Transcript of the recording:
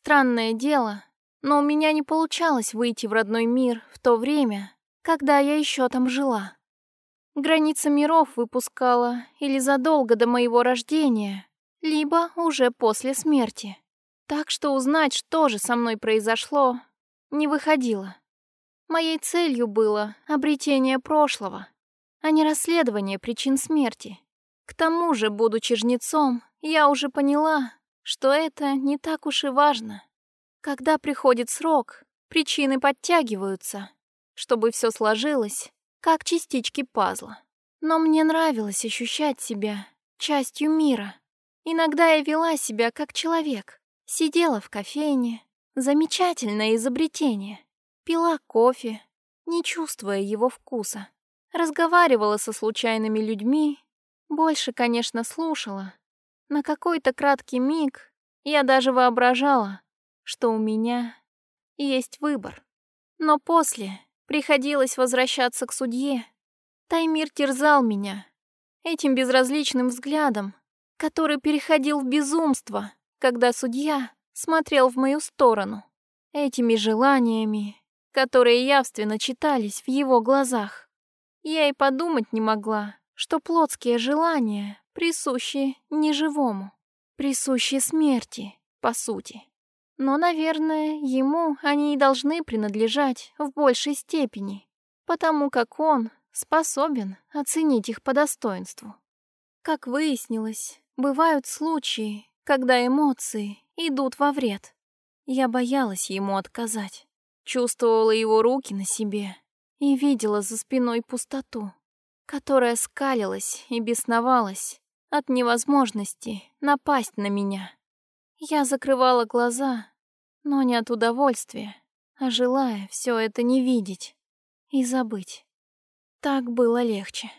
Странное дело, но у меня не получалось выйти в родной мир в то время, когда я еще там жила. Граница миров выпускала или задолго до моего рождения, либо уже после смерти. Так что узнать, что же со мной произошло, не выходило. Моей целью было обретение прошлого, а не расследование причин смерти. К тому же, будучи жнецом, я уже поняла, что это не так уж и важно. Когда приходит срок, причины подтягиваются, чтобы все сложилось, как частички пазла. Но мне нравилось ощущать себя частью мира. Иногда я вела себя как человек. Сидела в кофейне, замечательное изобретение. Пила кофе, не чувствуя его вкуса. Разговаривала со случайными людьми. Больше, конечно, слушала. На какой-то краткий миг я даже воображала, что у меня есть выбор. Но после приходилось возвращаться к судье. Таймир терзал меня этим безразличным взглядом, который переходил в безумство, когда судья смотрел в мою сторону, этими желаниями, которые явственно читались в его глазах. Я и подумать не могла, что плотские желания присущи неживому, присущи смерти, по сути. Но, наверное, ему они и должны принадлежать в большей степени, потому как он способен оценить их по достоинству. Как выяснилось, бывают случаи, когда эмоции идут во вред. Я боялась ему отказать, чувствовала его руки на себе и видела за спиной пустоту, которая скалилась и бесновалась от невозможности напасть на меня. Я закрывала глаза, но не от удовольствия, а желая все это не видеть и забыть. Так было легче.